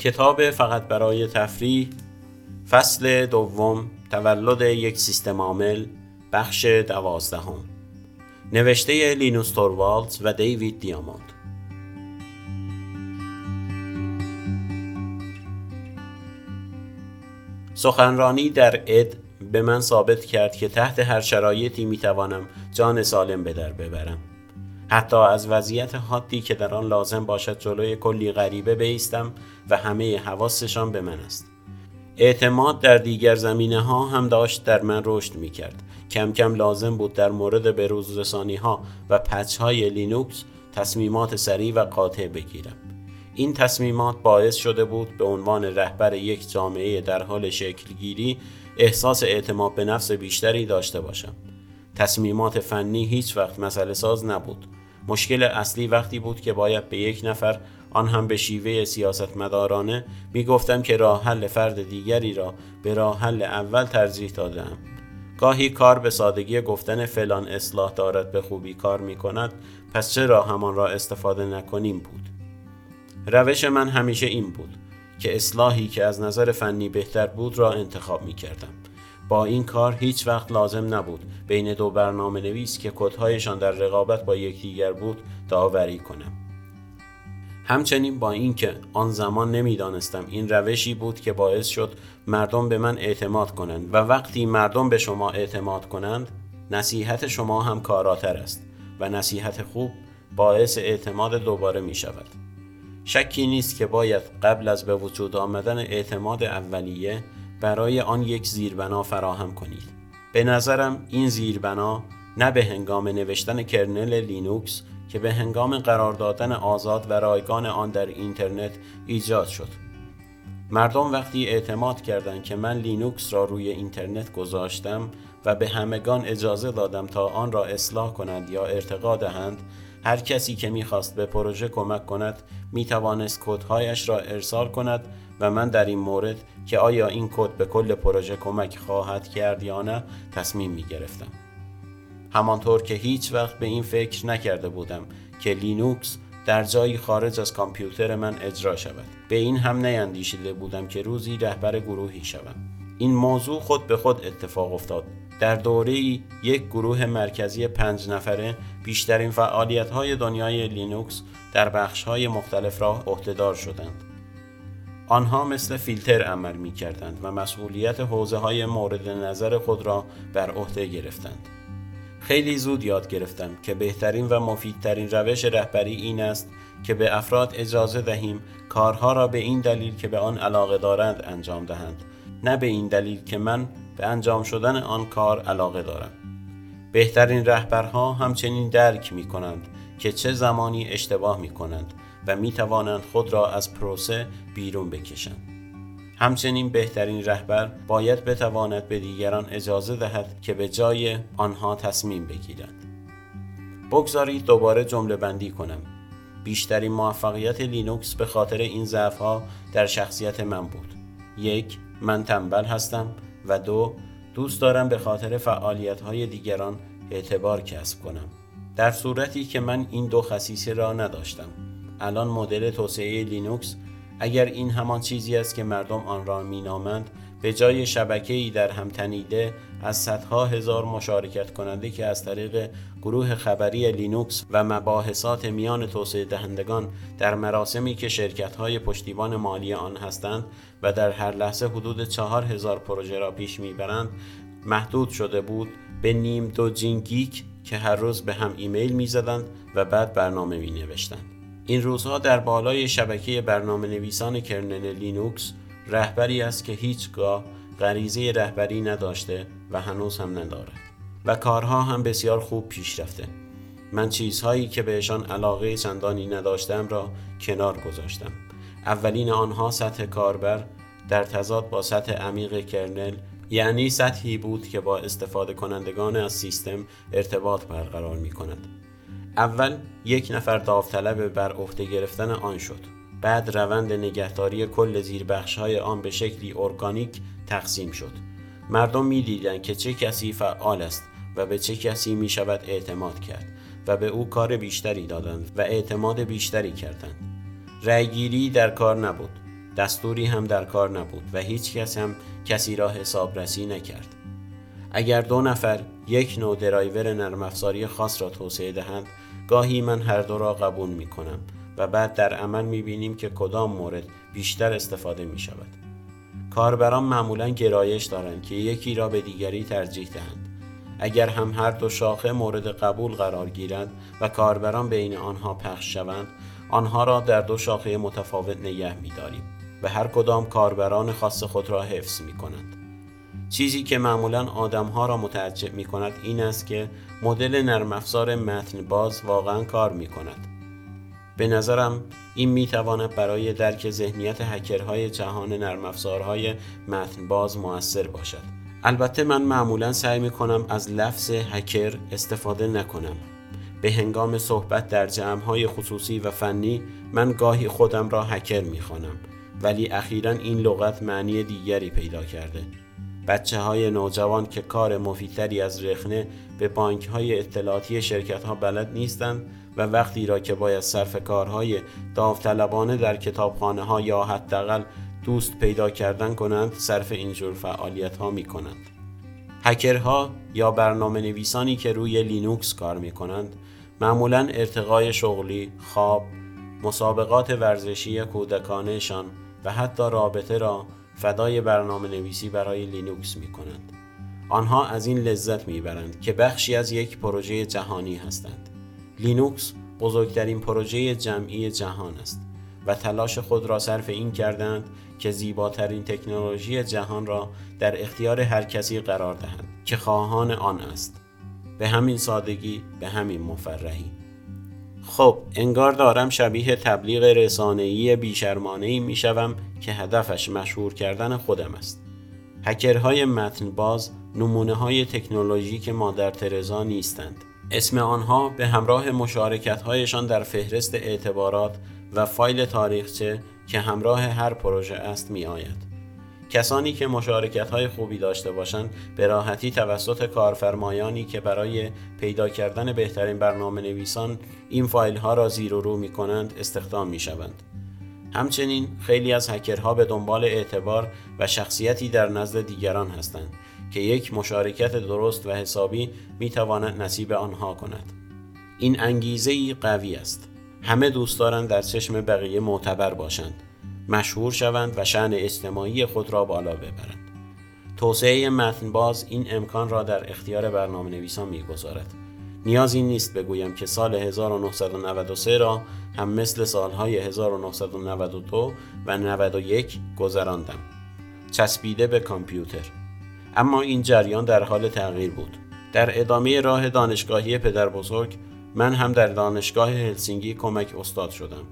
کتاب فقط برای تفریح فصل دوم تولد یک سیستم عامل بخش دوازدهم. نوشته لینوس توروالدز و دیوید دیاموند. سخنرانی در اد به من ثابت کرد که تحت هر شرایطی می‌توانم جان سالم به در ببرم. حتی از وضعیت حادی که در آن لازم باشد جلوی کلی غریبه بیستم و همه حواسشان به من است اعتماد در دیگر زمینه ها هم داشت در من رشد می کرد. کم کم لازم بود در مورد بروزرسانی ها و پچ های لینوکس تصمیمات سریع و قاطع بگیرم. این تصمیمات باعث شده بود به عنوان رهبر یک جامعه در حال شکلگیری احساس اعتماد به نفس بیشتری داشته باشم. تصمیمات فنی هیچ وقت مسئله ساز نبود. مشکل اصلی وقتی بود که باید به یک نفر آن هم به شیوه سیاستمدارانه می گفتم که راه حل فرد دیگری را به راه حل اول ترجیح دادم. گاهی کار به سادگی گفتن فلان اصلاح دارد به خوبی کار می کند پس چرا همان را استفاده نکنیم بود. روش من همیشه این بود که اصلاحی که از نظر فنی بهتر بود را انتخاب می کردم. با این کار هیچ وقت لازم نبود بین دو برنامه نویس که کدهایشان در رقابت با یکدیگر بود داوری کنم. همچنین با اینکه آن زمان نمی‌دانستم این روشی بود که باعث شد مردم به من اعتماد کنند و وقتی مردم به شما اعتماد کنند نصیحت شما هم کاراتر است و نصیحت خوب باعث اعتماد دوباره می شود. شکی نیست که باید قبل از به وجود آمدن اعتماد اولیه برای آن یک زیربنا فراهم کنید. به نظرم این زیربنا نه به هنگام نوشتن kernel لینوکس که به هنگام قرار دادن آزاد و رایگان آن در اینترنت ایجاد شد. مردم وقتی اعتماد کردند که من لینوکس را روی اینترنت گذاشتم و به همگان اجازه دادم تا آن را اصلاح کنند یا ارتقا دهند هر کسی که می‌خواست به پروژه کمک کند می توانست کدهایش را ارسال کند و من در این مورد که آیا این کد به کل پروژه کمک خواهد کرد یا نه تصمیم می گرفتم. همانطور که هیچ وقت به این فکر نکرده بودم که لینوکس در جایی خارج از کامپیوتر من اجرا شود. به این هم نیندیشیده بودم که روزی رهبر گروهی شوم. این موضوع خود به خود اتفاق افتاد. در دوره یک گروه مرکزی پنج نفره بیشترین فعالیت های دنیای لینوکس در بخش های مختلف را عهده‌دار شدند. آنها مثل فیلتر عمل می کردند و مسئولیت حوزه های مورد نظر خود را بر عهده گرفتند. خیلی زود یاد گرفتم که بهترین و مفیدترین روش رهبری این است که به افراد اجازه دهیم کارها را به این دلیل که به آن علاقه دارند انجام دهند نه به این دلیل که من به انجام شدن آن کار علاقه دارم بهترین رهبرها همچنین درک می کنند که چه زمانی اشتباه می کنند و می توانند خود را از پروسه بیرون بکشند همچنین بهترین رهبر باید بتواند به دیگران اجازه دهد که به جای آنها تصمیم بگیرند. بگذارید دوباره جمله بندی کنم. بیشترین موفقیت لینوکس به خاطر این ضعف ها در شخصیت من بود. یک، من تنبل هستم و دو، دوست دارم به خاطر فعالیت های دیگران اعتبار کسب کنم. در صورتی که من این دو خصیصه را نداشتم. الان مدل توسعه لینوکس اگر این همان چیزی است که مردم آن را مینامند به جای ای در هم تنیده از صدها هزار مشارکت کننده که از طریق گروه خبری لینوکس و مباحثات میان توسعه دهندگان در مراسمی که شرکت های پشتیبان مالی آن هستند و در هر لحظه حدود چهار هزار پروژه را پیش می‌برند محدود شده بود به نیم دوجین geek که هر روز به هم ایمیل می‌زدند و بعد برنامه می نوشتند. این روزها در بالای شبکه برنامه نویسان kernel لینوکس رهبری است که هیچگاه غریزه رهبری نداشته و هنوز هم ندارد. و کارها هم بسیار خوب پیش رفته. من چیزهایی که بهشان علاقه چندانی نداشتم را کنار گذاشتم. اولین آنها سطح کاربر در تضاد با سطح عمیق kernel یعنی سطحی بود که با استفاده کنندگان از سیستم ارتباط برقرار می کند اول یک نفر داوطلب بر عهده گرفتن آن شد. بعد روند نگهداری کل زیربخش های آن به شکلی ارگانیک تقسیم شد. مردم می‌دیدند که چه کسی فعال است و به چه کسی می شود اعتماد کرد و به او کار بیشتری دادند و اعتماد بیشتری کردند. رأیگیری در کار نبود. دستوری هم در کار نبود و هیچ کس هم کسی را حسابرسی نکرد. اگر دو نفر یک نوع درایور نرم افزاری خاص را توسعه دهند گاهی من هر دو را قبول می کنم و بعد در عمل می بینیم که کدام مورد بیشتر استفاده می شود کاربران معمولا گرایش دارند که یکی را به دیگری ترجیح دهند. اگر هم هر دو شاخه مورد قبول قرار گیرند و کاربران بین آنها پخش شوند آنها را در دو شاخه متفاوت نگه می داریم و هر کدام کاربران خاص خود را حفظ می کنند چیزی که معمولا آدمها را متعجب می کند این است که مدل نرم افزار متن باز واقعا کار می کند. به نظرم این می تواند برای درک ذهنیت هکرهای جهان نرم افزارهای متن باز موثر باشد. البته من معمولا سعی می کنم از لفظ هکر استفاده نکنم. به هنگام صحبت در جمعهای خصوصی و فنی من گاهی خودم را هکر می خوانم ولی اخیرا این لغت معنی دیگری پیدا کرده. بچه های نوجوان که کار مفیدتری از رخنه به بانک های اطلاعاتی شرکت ها بلد نیستند و وقتی را که باید صرف کارهای داوطلبانه در کتابخانه ها یا حداقل دوست پیدا کردن کنند صرف اینجور فعالیت ها می کنند. هکرها یا برنامه نویسانی که روی لینوکس کار می کنند معمولا ارتقای شغلی، خواب، مسابقات ورزشی کودکانشان و حتی رابطه را فدای برنامه نویسی برای لینوکس می کنند. آنها از این لذت می برند که بخشی از یک پروژه جهانی هستند. لینوکس بزرگترین پروژه جمعی جهان است و تلاش خود را صرف این کردند که زیباترین تکنولوژی جهان را در اختیار هر کسی قرار دهند که خواهان آن است. به همین سادگی به همین مفرحی خب انگار دارم شبیه تبلیغ رسانه‌ای بیشرمانه‌ای می‌شوم که هدفش مشهور کردن خودم است. هکرهای متن باز نمونه های تکنولوژی که مادر ترزا نیستند. اسم آنها به همراه مشارکت هایشان در فهرست اعتبارات و فایل تاریخچه که همراه هر پروژه است می آید. کسانی که مشارکت های خوبی داشته باشند به راحتی توسط کارفرمایانی که برای پیدا کردن بهترین برنامه نویسان این فایل ها را زیر و رو می کنند استخدام می شوند. همچنین خیلی از هکرها به دنبال اعتبار و شخصیتی در نزد دیگران هستند که یک مشارکت درست و حسابی می تواند نصیب آنها کند. این انگیزه ای قوی است. همه دوست دارند در چشم بقیه معتبر باشند مشهور شوند و شعن اجتماعی خود را بالا ببرند. توسعه متن باز این امکان را در اختیار برنامه نویسان می‌گذارد. نیازی نیست بگویم که سال 1993 را هم مثل سالهای 1992 و 91 گذراندم. چسبیده به کامپیوتر. اما این جریان در حال تغییر بود. در ادامه راه دانشگاهی پدر بزرگ من هم در دانشگاه هلسینگی کمک استاد شدم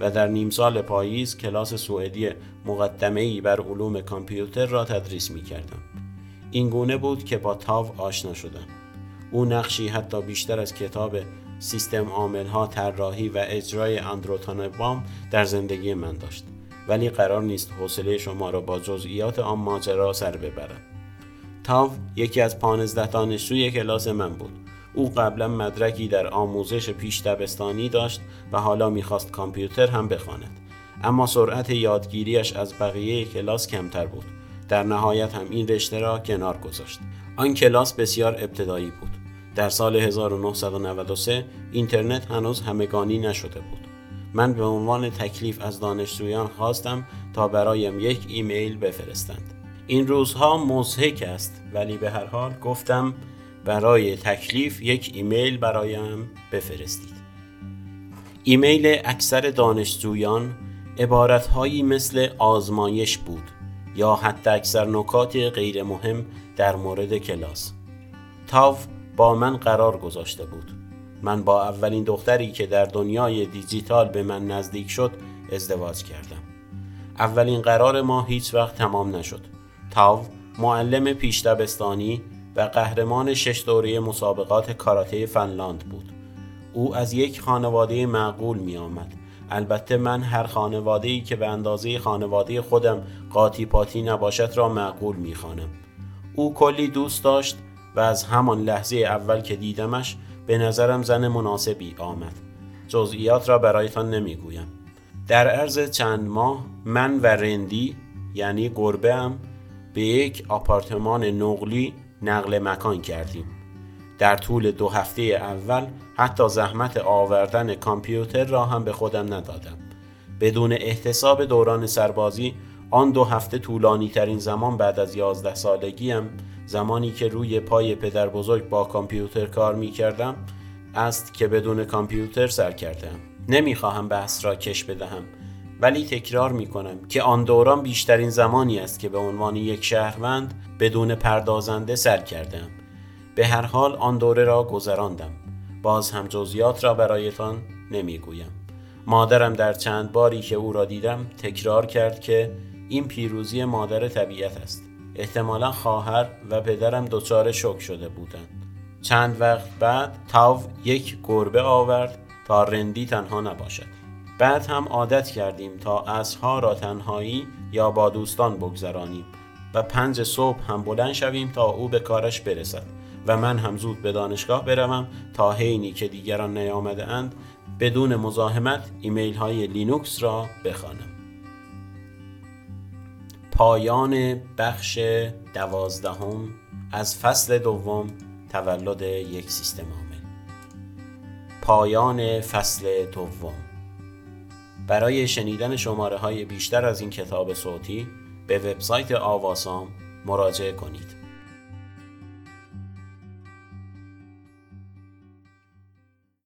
و در نیم سال پاییز کلاس سوئدی مقدمه ای بر علوم کامپیوتر را تدریس می کردم. این گونه بود که با تاو آشنا شدم. او نقشی حتی بیشتر از کتاب سیستم عاملها طراحی و اجرای بام در زندگی من داشت. ولی قرار نیست حوصله شما را با جزئیات آن ماجرا سر ببرم. تاو یکی از پانزده دانشجوی کلاس من بود. او قبلا مدرکی در آموزش پیش دبستانی داشت و حالا می‌خواست کامپیوتر هم بخواند. اما سرعت یادگیریش از بقیه کلاس کمتر بود. در نهایت هم این رشته را کنار گذاشت. آن کلاس بسیار ابتدایی بود. در سال 1993 اینترنت هنوز همگانی نشده بود. من به عنوان تکلیف از دانشجویان خواستم تا برایم یک ایمیل بفرستند. این روزها مزهک است ولی به هر حال گفتم برای تکلیف یک ایمیل برایم بفرستید. ایمیل اکثر دانشجویان عبارتهایی مثل آزمایش بود یا حتی اکثر نکات غیر مهم در مورد کلاس. تاو با من قرار گذاشته بود من با اولین دختری که در دنیای دیجیتال به من نزدیک شد ازدواج کردم اولین قرار ما هیچ وقت تمام نشد تاو معلم پیشتبستانی و قهرمان شش دوره مسابقات کاراته فنلاند بود. او از یک خانواده معقول می آمد. البته من هر خانواده ای که به اندازه خانواده خودم قاطی پاتی نباشد را معقول می خانم. او کلی دوست داشت و از همان لحظه اول که دیدمش به نظرم زن مناسبی آمد. جزئیات را برایتان نمی‌گویم. در عرض چند ماه من و رندی یعنی گربه هم به یک آپارتمان نقلی نقل مکان کردیم در طول دو هفته اول حتی زحمت آوردن کامپیوتر را هم به خودم ندادم بدون احتساب دوران سربازی آن دو هفته طولانی ترین زمان بعد از یازده سالگیم زمانی که روی پای پدر بزرگ با کامپیوتر کار می کردم است که بدون کامپیوتر سر کردم. نمی‌خواهم بحث را کش بدهم ولی تکرار می کنم که آن دوران بیشترین زمانی است که به عنوان یک شهروند بدون پردازنده سر کردم. به هر حال آن دوره را گذراندم. باز هم جزیات را برایتان نمی‌گویم. مادرم در چند باری که او را دیدم تکرار کرد که این پیروزی مادر طبیعت است. احتمالا خواهر و پدرم دچار شک شده بودند چند وقت بعد تاو یک گربه آورد تا رندی تنها نباشد بعد هم عادت کردیم عصرها را تنهایی یا با دوستان بگذرانیم و پنج صبح هم بلند شویم تا او به کارش برسد و من هم زود به دانشگاه بروم تا حینی که دیگران نیامده اند بدون مزاحمت ایمیل های لینوکس را بخوانم. پایان بخش دوازدهم از فصل دوم تولد یک سیستم عامل. پایان فصل دوم. برای شنیدن شماره های بیشتر از این کتاب صوتی به وبسایت آواسام مراجعه کنید.